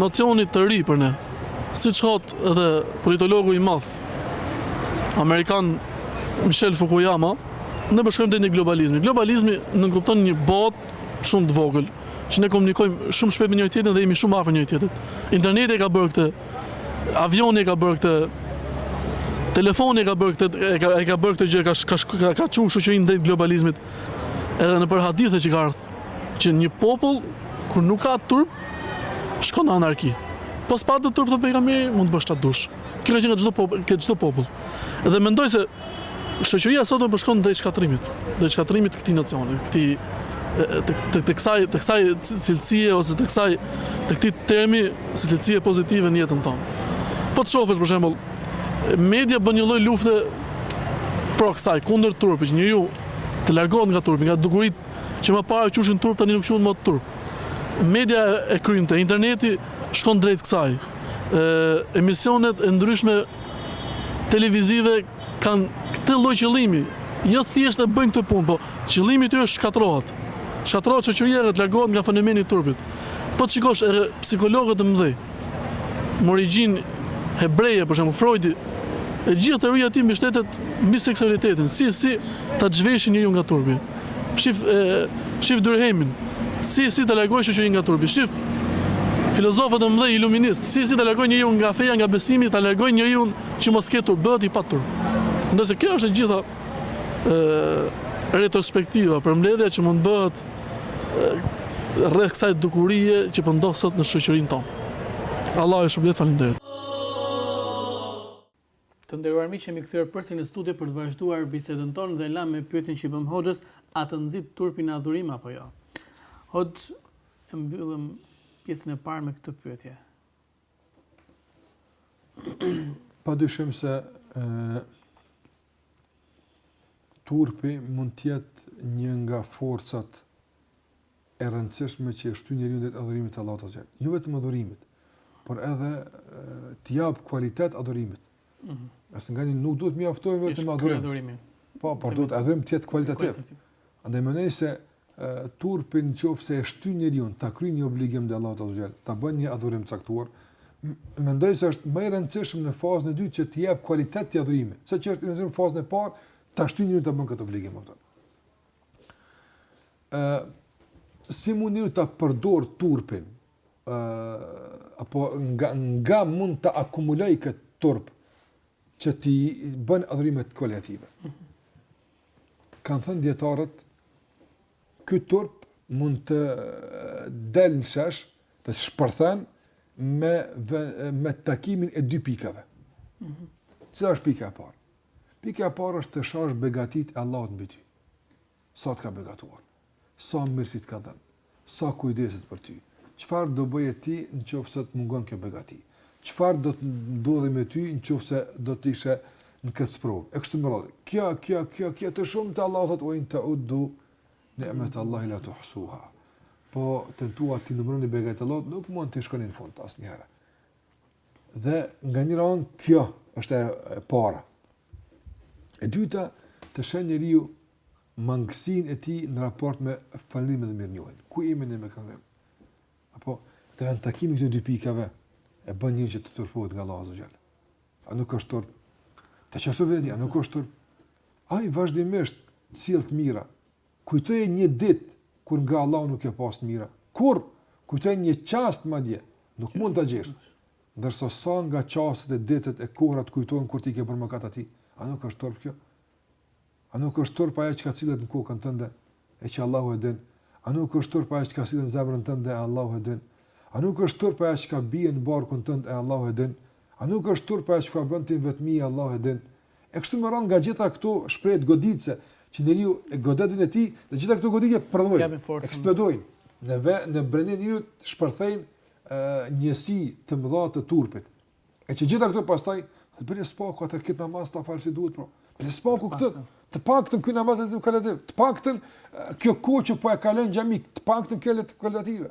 nocioni të ri për ne. Siç thotë edhe politologu i madh amerikan Michel Fukuyama, ne po shkojmë drejt një globalizmi. Globalizmi nënkupton një botë shumë të vogël, që ne komunikojmë shumë shpejt me njëri tjetrin dhe jemi shumë afër njëri tjetrit. Interneti e ka bërë këtë Avioni e ka bërë këtë Telefoni e ka bërë këtë e ka, e ka bërë këtë gjë ka ka ka, ka çu shoqërinë drejt globalizmit. Edhe nëpër hadithe që ka ardhur që një popull kur nuk ka turp shkon në anarki. Po s'pate turp thotë pejgamberi mund të bësh ça dush. Kjo ka qenë te çdo popull, te çdo popull. Dhe mendoj se Shoqëria sot po shkon drejt shkatërrimit, drejt shkatërrimit të këtij nocioni, këtij të të kësaj të kësaj cilësie ose të kësaj të këtij termi si cilësie pozitive në jetën tonë. Po të shofësh për shembull, media bën një lloj lufte pro kësaj kundër turpit, njeriu të largohet nga turpi, nga dukuritë që më parë quheshin turp tani nuk quhen më turp. Media ekrani, interneti shkon drejt kësaj. Ë emisionet e ndryshme televizive kanë këtë lloj qëllimi, jo thjesht e bëjnë këtë punë, po qëllimi i tyre është të shkatërrohet. Shkatërrohet shoqëria dhe të largohet nga fenomeni i turpit. Po të shikosh edhe psikologët e mëdhenj, me origjinë hebreje, për shembull Freudi, e gjithë teoria e tij mbështetet mbi seksualitetin, si si ta zhveshin njeriun nga turpi. Shif, shif Durkheimin, si, si ta largojë shoqërinë nga turpi. Shif, filozofët e mëdhenj iluministë, si, si ta largojë njeriun nga feja, nga besimi, ta largojë njeriun që mos ketë turp, bëhet i paturp. Ndërse kjo është e gjitha e, retrospektiva, përmbledhja që mund bëhet rreth kësaj dukurie që po ndodh sot në shoqërinë tonë. Allahu të shpërbleftë falim Të nderuar miq jemi kthyer përsëri në studio për të vazhduar bisedën tonë dhe lamë pyetjen që i bëmë hoxhës, a të nxit turpi në adhurim apo jo? Hoxhë, e mbyllëm pjesën e parë me këtë pyetje. Pa dyshim se e, turpi mund të jetë një nga forcat e rëndësishme që e shtyn njeriun ndaj adhurimit të Allahut azze ve xhel. Jo vetëm adhurimit, por edhe t'i japë kualitet adhurimit. Ëh. Mm Asnjëri nuk duhet mjaftojë vetëm adhurim. Adhurimi. Po, por duhet adhurimi të jetë kualitativ. Andaj mendoj se turpi në qoftë se e shty njeriun ta kryjë një obligim ndaj Allahut azze ve xhel, ta bën një adhurim të caktuar, mendoj se është më i rëndësishëm në fazën e dytë që t'i jep kualitet adhurimit, se që është i rëndësishëm në fazën e parë, ta shty njeriun ta bën këtë obligim. Më Ë si mund njeriu ta përdor turpin? Ë apo nga nga mund ta akumulojë këtë turp që t'i bën adhurimet kualitative? Kanë thënë dijetarët ky turp mund të del në shesh, të shpërthen me me takimin e dy pikave. Cila është pika e parë? Pika e parë është të shohësh begatitë e Allahut mbi ty. Sa të ka begatuar, sa mirësi të ka dhënë, sa kujdeset për ty. Çfarë do bëje ti në qoftë se të mungon kjo begati? Çfarë do të ndodhte me ty në qoftë se do të ishe në këtë sprovë? E kështu me radhë. Kjo, kjo, kjo, kjo të shumta. Allahu thotë wa in ta'uddu ni'mat Allahi la tuhsuha. Po tentuat t'i numëroni begatitë e Allahut, nuk mund t'i shkoni në fund asnjëherë. Dhe nga njëra anë kjo është e para. E dyta, të shohë njeriu mangësinë e tij në raport me falënderimin dhe mirënjohjen. Ku jam unë me këtë? Apo, dhe takimi i këtyre dy pikave, e bën njeriun që të turpërohet nga Allahu azze ve xhel. A nuk është turp? Të qërtu veten, a nuk është turp? Ai vazhdimisht sjell të mira, Kujtoje një ditë kur nga Allahu nuk ke pasë të mira. Kurrë! Kujtoje një çast madje, nuk mund ta gjesh. Ndërsa sa nga çastet e ditët e kohërat të kujtohen kur ti ke bërë mëkat ndaj tij. A nuk është turp kjo? A nuk është turp ajo çka sillet në kokën tënde e që Allahu e din? A nuk është turp ajo çka sillet në zemrën tënde e Allahu e din? A nuk është turp ajo çka bie në barkun tënd e Allahu e din? A nuk është turp ajo çka bën ti në vetmi e Allahu e din? E kështu me radhë nga gjitha këto shprehjet goditëse, që njeriu e godet veten e tij, dhe gjitha këto goditje prodhojnë, eksplodojnë në ve, në brendinë e njeriut shpërthejnë ndjesi të mëdha të turpit. E që gjitha këto pastaj të bëjnë së paku atë, këtë namaz ta fal si duhet po. Për së paku këtë, të paktën ky namaz të jetë kualitativ, të paktën kjo kohë që po e kalon në xhami, të paktën kjo le të jetë kualitative.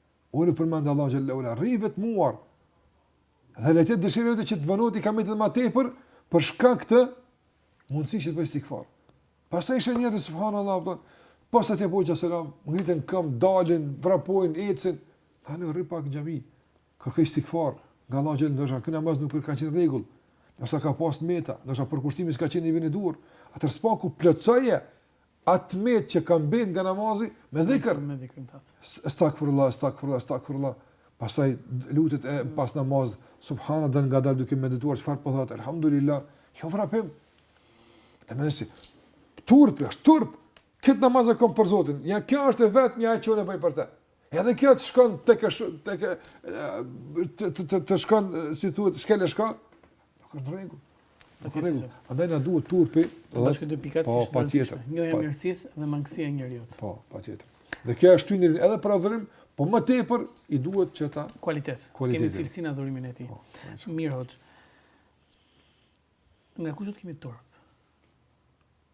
Unë e përmend Allahun xhel-le ve ala, rri i vetmuar. Dhe le të dëshirojë që të vonohet ikameti më tepër për shkak të mundësisë që të bëj istighfar. Pastaj i sheh njerëzit, subhanallah hoxhë. Posa të japin selam, ngriten në këmbë, dalin, vrapojnë, ecin. Tani rri pak në xhami. Kërko istighfar nga Allahu xhel-le ve ala, ndoshta ky namaz nuk ka qenë në rregull. Ndoshta ka pas të meta, ndoshta përkushtimi s'ka qenë në nivelin e duhur. Atë së paku plotësoje Atë të metë që ka mbet nga namazi me dhikr. Me dhikrin tat. Estagfirullah, estagfirullah, estagfirullah. Pastaj lutjet e pas namazit, subhanallah ngadalë duke medituar çfarë po thot, elhamdulillah. Jo me vrapim. Të mendoj si turp, është turp. Kët namaz e kom për Zotin. Ja kjo është e vetmja ajo që unë bëj për të. Edhe kjo të shkon tak tak të të të shkon si thuhet shkel e shko, Nuk është në rregull. Nuk është në rregull. Andaj na duhet turpi, domethënë këto dy pikat po, patjetër. Njohja e mirësisë dhe mangësia e njeriu. Po, patjetër. Dhe kjo e shtyn edhe për adhurim, po më tepër i duhet që ta kualitet. kualitet. Ketë cilësi në adhurimin e tij. Po, po, Mirë, hoxhë. Nga kush të kemi turp?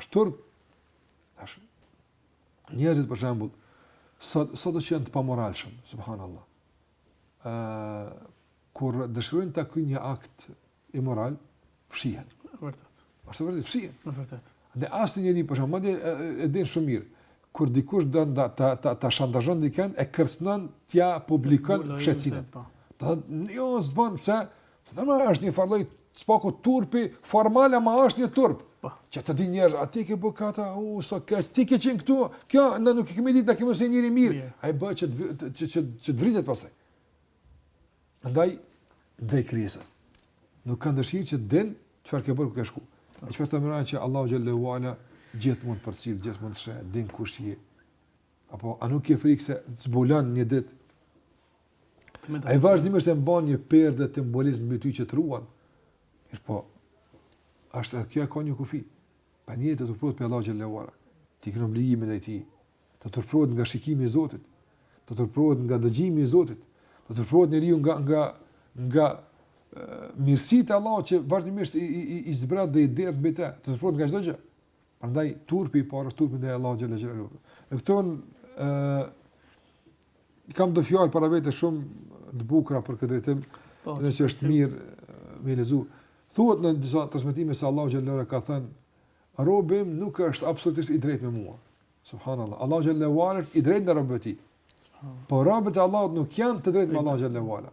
Është turp. Tash njerëzit për shembull sot sot edhe ata që janë të pamoralshëm, subhanallahu. ë uh, kur dëshirojnë ta kryejnë një akt imoral, fshihen. Vërtet. Është vërtet fshihen. Është vërtet. Dhe asnjë njeri për shembull, madje e, e din shumë mirë, kur dikush do ta ta ta, ta shantazhojë dikën e kërcënon t'ia publikon fshehtësinë. Po. Do të thotë, jo, s'bën pse Normal është një farë lloj s'paku turpi formal ama është një turp. Po. Që të dinë njerëz, a ti ke bë këta, u so ke, ti ke qenë këtu. Kjo na nuk e kemi ditë, na kemi thënë njeri i mirë. Yeah. Ai bëhet që të që që që të vritet pastaj. Ndaj edhe krijesës. Nuk ka dëshirë që të din çfarë ke bërë ku ke shku. Po. E çfarë të mëra që Allahu xhallahu ala gjithmonë të përcjell, gjithmonë të sheh, din kush je. Apo a nuk ke frikë se të zbulon një ditë Ai vazhdimisht e mban një perde të mbulesës mbi ty që të ruan. Mirëpo, edhe kjo e ka një kufi. Pra njeriu të turpërohet prej Allahut xhelle ve ala. T'i kryejë obligimet ndaj tij. Të turpërohet nga shikimi i Zotit. Të turpërohet nga dëgjimi i Zotit. Të turpërohet njeriu nga, nga, nga mirësitë e Allahut që vazhdimisht i, i, i, i zbret dhe i derdh mbi të. Të turpërohet nga çdo gjë. Prandaj, turpi i parë, turpi ndaj Allahut xhelle ve ala. Në këtë, kam do fjalë para vete shumë të bukura për këtë drejtim, po, në që është mirë me lexu. Thuhet në disa transmetime se Allahu xhallahu ala ka thënë, "Robi im nuk është absolutisht i drejtë me mua." Subhanallahu. Allahu xhallahu ala është i drejtë me robët e tij. Po robët e Allahut nuk janë të drejtë me Allahu xhallahu ala.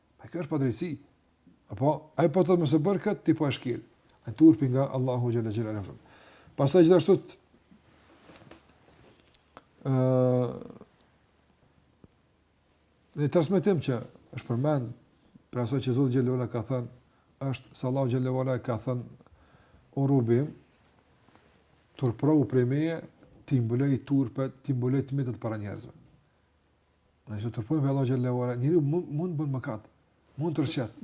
Pa kjo është padrejtësi. Apo ai po thotë mos e bëj këtë, ti po e shkel. Ai turpi nga Allahu xhalla xhalla. Pastaj gjithashtu ë Një transmetim që është përmend për aso që Zoti xhelle ve ala ka thënë, është se Allahu xhelle ve ala ka thënë, o robi im, turpërohu prej meje, t'i mbuloj turpet, t'i mbuloj të metat para njerëzve. Dhe që turpërohen prej Allahut xhelle ve ala, njeriu mund të bënë mëkat, mund të rrëshqet.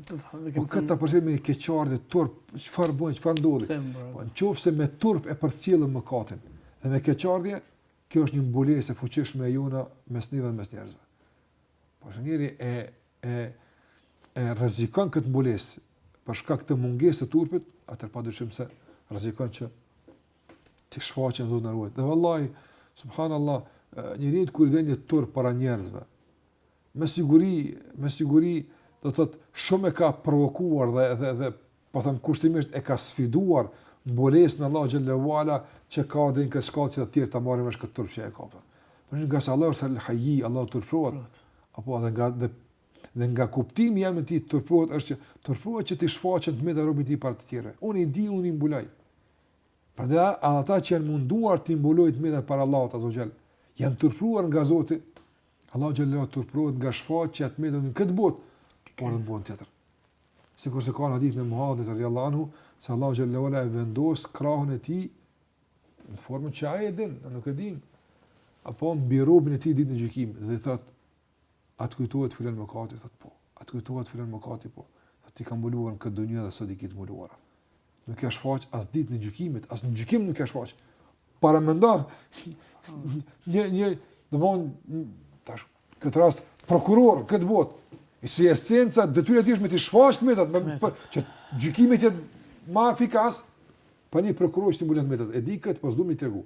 Po këtë ta përcjellë me një keqardhje, turp, çfarë bëra, çfarë ndodhi. Po në qofë se me turp e përcjell mëkatin, dhe me keqardhje, kjo është një mbulesë e fuqishme e jona mes neve dhe mes njerëzve. Po që njeriu e, e, e rrezikon këtë mbulesë, për shkak të mungesës së turpit, atëherë pa dyshim se rrezikon që T'i shfaqen Zot na ruaj. Dhe vallahi subhanallahu njeriu kur i del një turp para njerëzve. Me siguri, me siguri do të thotë shumë e ka provokuar dhe dhe dhe po them kushtimisht e ka sfiduar mbulesën e Allahu xhallahu ala që ka ardhë në këtë shkallë që të tjerë ta marrin vesh këtë turp që e ka bërë. Por ngase Allahu është al-Hayy, Allahu turpërohet. Apo edhe nga dhe, dhe nga kuptimi i emrit turpërohet është që turpërohet që t'i shfaqen të metat robit të tij para të tjerëve. Unë i di, unë i mbuloj. Prandaj edhe ata që janë munduar të mbulojnë të metat para Allahut azze ve xhel, janë turpëruar nga Zoti. Allahu xhallahu turpërohet nga shfaqja e të metave në këtë botë, por në botën tjetër. Sikur se ka në hadith me Muadhin radhiyallahu anhu, se Allahu xhallahu e vendos krahun e tij në formën që ai e din, nuk e din. Apo mbi robin e tij ditën e gjykimit dhe i thotë A të kujtohet filan mëkati? Thot po. A të kujtohet filan mëkati? Po. Thot t'i kam mbuluar në këtë dunjë dhe sot i ke të mbuluara. Nuk ja shfaq as ditën e gjykimit, as në gjykim nuk ja shfaq. Paramendo një një domethënë tash këtë rast prokuror këtë bot. I cili esenca detyra e tij është me të shfaq të metat, me po, që gjykimi të jetë më efikas. Po një prokuror që t'i mbulon të metat, e di këtë, po s'do me t'i tregu.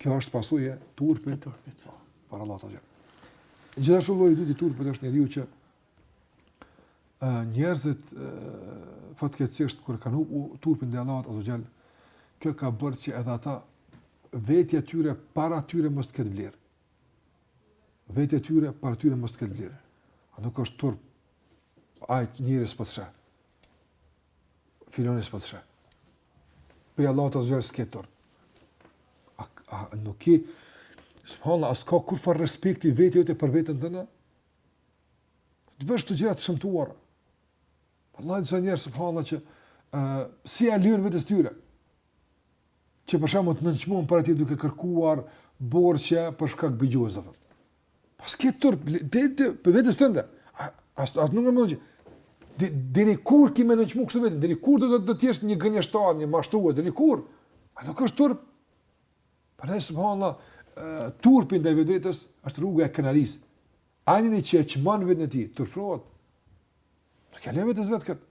Kjo është pasojë e turpit. Turpit. Po, para Allahut azze ve xhel. Gjithashtu lloji i dytë i turpit është njeriu që ë njerëzit fatkeqësisht kur kanë humbur turpin ndaj Allahut azze ve xhel, kjo ka bërë që edhe ata vetja e tyre para tyre mos të ketë vlerë. Vetja e tyre para tyre mos të ketë vlerë. A nuk është turp a njerëz po të sheh. filani s'po të sheh. Para Allahut azze ve xhel s'ke turp. A, a nuk ki, subhanallah, a s'ka kurrfarë respekti vetja jote për veten tënde? Të bësh ti gjëra të shëmtuara. Vallahi disa njerëz, subhanallah, që uh, si ia lejojnë vetes së tyre. Që për shembull të nënçmohen para atij duke kërkuar borxhe për shkak të bixhozeve. Po s'ke turp, ti ti prej vetes tënde. As as nuk e nënçmon. Deri kur ki me nënçmu këtë veten, deri kur do të do të jesh një gënjeshtar, një mashtrues, deri kur? A nuk është turp? Për ne subhanallah, turpi ndaj vetes është rruga e krenarisë. Ai njeri që e çmon veten e tij, turpërohet. Nuk ia lejon vetes vet këtë.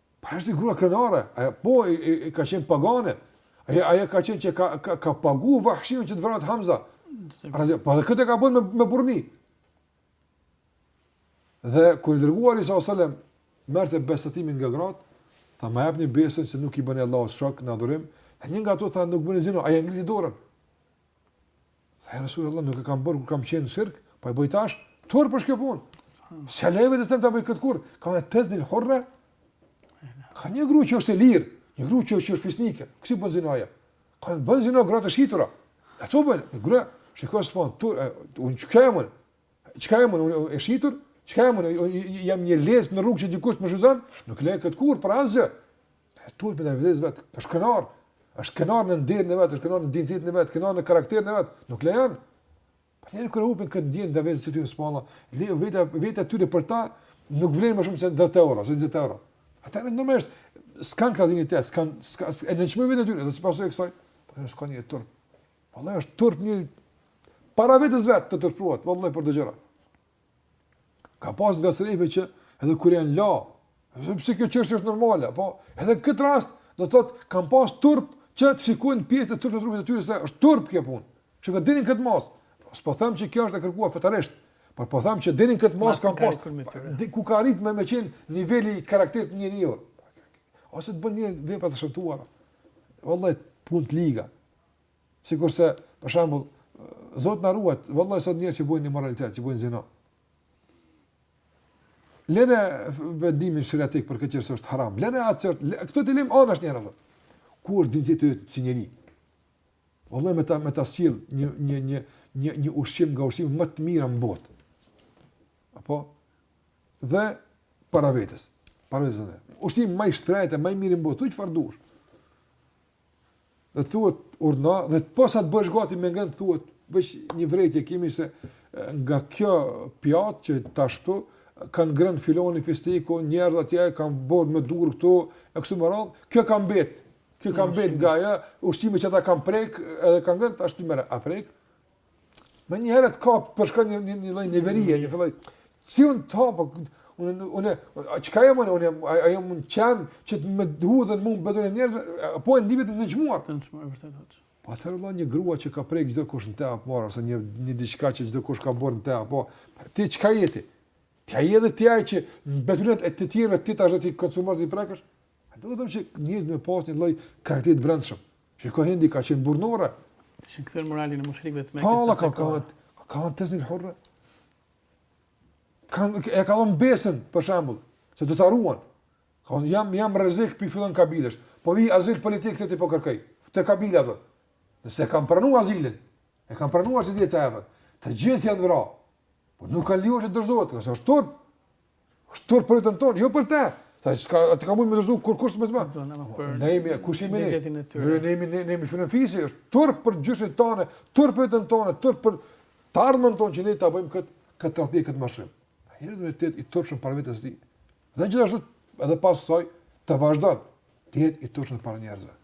Pra është një grua krenare, ajo po e, e, e ka qenë pagane, ajo, ajo ka qenë që ka, ka, ka pagu Vahshiun që të vrasë Hamzën. Radijallahu, po dhe këtë e ka bënë me, me burrni. Dhe kur i dërguari alejhi selam, merrte besatimin nga gratë, tha ma jepni besën se nuk i bëni Allahut shok në adhurim, dhe një nga to tha nuk bëni zina, ajo ngriti dorën. Tha, ja Resul Allah, nuk e kam bërë kur kam qenë në shirk, a po e bëj tash, turp është kjo punë. S'ia lejoj vetes time të bëj këtë kurrë, a e tezni hurre, ka një gru që është e lirë, një gru që është fisnike, qysh bën zina ajo, kanë bën zina gratë e shitura, ato bëjnë, një gru, çka s'po, turp, unë çka jam un, çka jam un, unë e shitur, çka jam un, jam një lesë në rrugë që dikush më shfrytëzon, nuk e lejoj këtë kurrë, për asgjë, Turpi në vetes vet është krenar, është krenar në nderin e vet, është krenar në dinjitetin e vet, krenar në karakterin e vet, nuk lejon. Po ne kur hupin këtë ndjen dhe vetë tyre s'pa, le vetvetja e tyre për ta nuk vlen më shumë se 10 euro, se 20 euro. Atëherë normalisht s'kan këtë dinjitet, s'kan s'ka e çmon vetveten e tij, do të jetë pasojë kësaj. Po ne s'ka më turp. Vallai është turp njeri para vetes vet të turpërohet, vallai për këto gjëra. Ka pas nga selefët që edhe kur janë la, pse kjo çështje është normale, po edhe në këtë rast do të thotë kanë pas turp që të shikojnë pjesët e turpit të trupit të tyre se është turp kjo punë. Që ka deri në këtë masë. S'po them që kjo është e kërkuar fetarisht, por po them që deri në këtë masë kanë pas ku ka arrit me me qenë niveli i karakterit të njeriu. Ose të bën njeri vepra të shëmtuara. Vallai punë të liga. Sikurse, për shembull, Zot na ruajt, vëllai sot njerëzit që bojnë imoralitet, që bojnë zina. Lëre vendimin sheriatik për këtë që është haram. Lëre atë çështje, këto t'i lëm anash njëherë. Kur din ti ti si njeri. Vëllai me ta me ta sill një një një një një ushqim nga ushqimet më të mirë në botë. A po, edhe para vetes. Para vetes. Ushqim më i shtrejtë, më i mirë në botë, çfarë dush. Dhe të thuhet, urdhno, dhe ti posa të bësh gati me ngrënë, të thuhet, veç një vërejtje kemi se nga kjo pjatë që është tash këtu, kanë ngrënë filani, fistiku, njerëzit atje, kanë bërë me dorë këtu, e kështu me radhë, kjo ka mbetë, kjo ka mbetë nga ajo, ushqime që ata kanë prekë, edhe kanë ngrënë, tash ti merre, a prekë, Menjëherë të kap, përshkon një një lloj neverie, një lloj si un ta po un un çka jam un un a jam un qen që të më gjuhen mua mbeturina një njerëz, po e ndin veten çmuar. Të çmuar veten tate. Po atë rëllon një grua që ka prek çdo kush në te apo marrë, ose një, një diçka që çdo kush ka bërë në te apo, ti çka je ti? Ti a je ti ti ai që mbeturinat e të tjere ti tash do t'i konsumosh t'i prekësh? A do të thotë që njeri me pas një lloj karakteri të brendshëm. Shiko Hindi ka qenë burrnore. T'i shohim këtu moralin e mushrikëve të Mekës. Po, ka ka ka ka të thënë hurra. Ka e ka dhënë besën për shembull, se do ta ruan. Tha un jam jam në rrezik pi filan kabiles. Po vi azil politik te ti po kërkoj. Te kabila do. Nëse ka pranuar azilin, e ka pranuar si jeta e vet. Të gjithë janë vrarë. Po nuk ka lejuar të dorëzohet, se është turp. Është turp për veten tonë, jo për te. Tash ka, atë s'ka me dorëzu kurrkush, me ta ba. Ne jemi kush jemi ne? Ne jemi ne jemi filan fisi, është turp për gjyshin tonë, turp për veten tonë, turp për të ardhmen tonë që ne ta bëjmë kët kët tradhti kët mashtrim. E njeri me jetë i turpshëm para vetes së tij. Dhe gjithashtu edhe pas saj të vazhdon të jetë i turpshëm para njerëzve.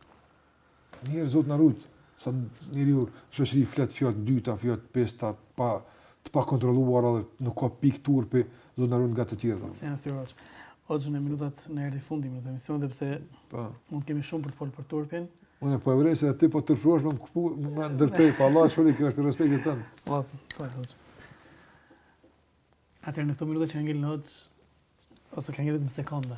Njëherë Zot na rujt, sa në shoqëri flet fjalë të ndyta, fjalë të pista, pa të pa kontrolluara dhe nuk ka pikë turpi, Zoti na rujt nga të tillët. Se janë, thuaj, rrugaç. Hoxhë në minutat na erdhi fundi në emision edhe pse po. Mund kemi shumë për të folur për turpin. Unë po e vërejë se ti po turpërohesh me më këput, me ndërpre, po Allah, shyqyr, kjo është prej respektit tënd. Po, po, po, po, Atëherë në këto minuta që kanë ngel hoxhë, ose ka ngel më sekonda,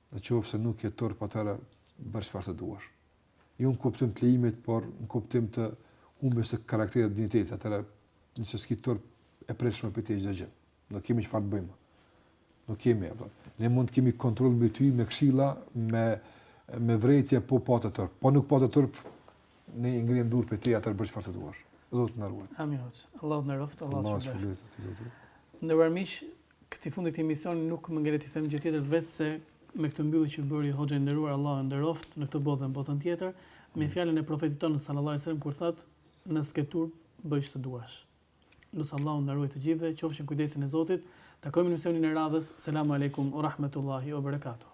Në qoftë se nuk ke turp atëherë bëj çfarë të duash. Jo në kuptim të lejimit, por në kuptim të humbjes së karakterit dhe dinjitetit. Atëherë nëse s'ke turp e pritshme prej teje çdo gjë. Nuk kemi çfarë të bëjmë. Nuk kemi apo. Ne mund të kemi kontroll mbi ty me këshilla, me me vërejtje po pate turp. Po nuk pate turp ne i ngremë duart prej teje atëherë bëj çfarë të duash. Zot na ruaj. Amin. Allahu na ruajt, Allahu ta shpërbleftë. Ndërmjet, Këtij fundit të emisionit nuk më ngelet të them gjë tjetër veç se me këtë mbyllje që bëri Hoxha i nderuar Allahu e nderoftë në këtë botë dhe në botën tjetër, me fjalën e Profetit tonë Sallallahu alejhi ve sellem kur thotë, Nëse s'ke turp, bëj ç'të duash. Lus Allahun na ruajt të gjithëve, qofshi në kujdesin e Zotit, takohemi në emisionin e radhës, Selamu alejkum u rahmetullahi u berekatuh.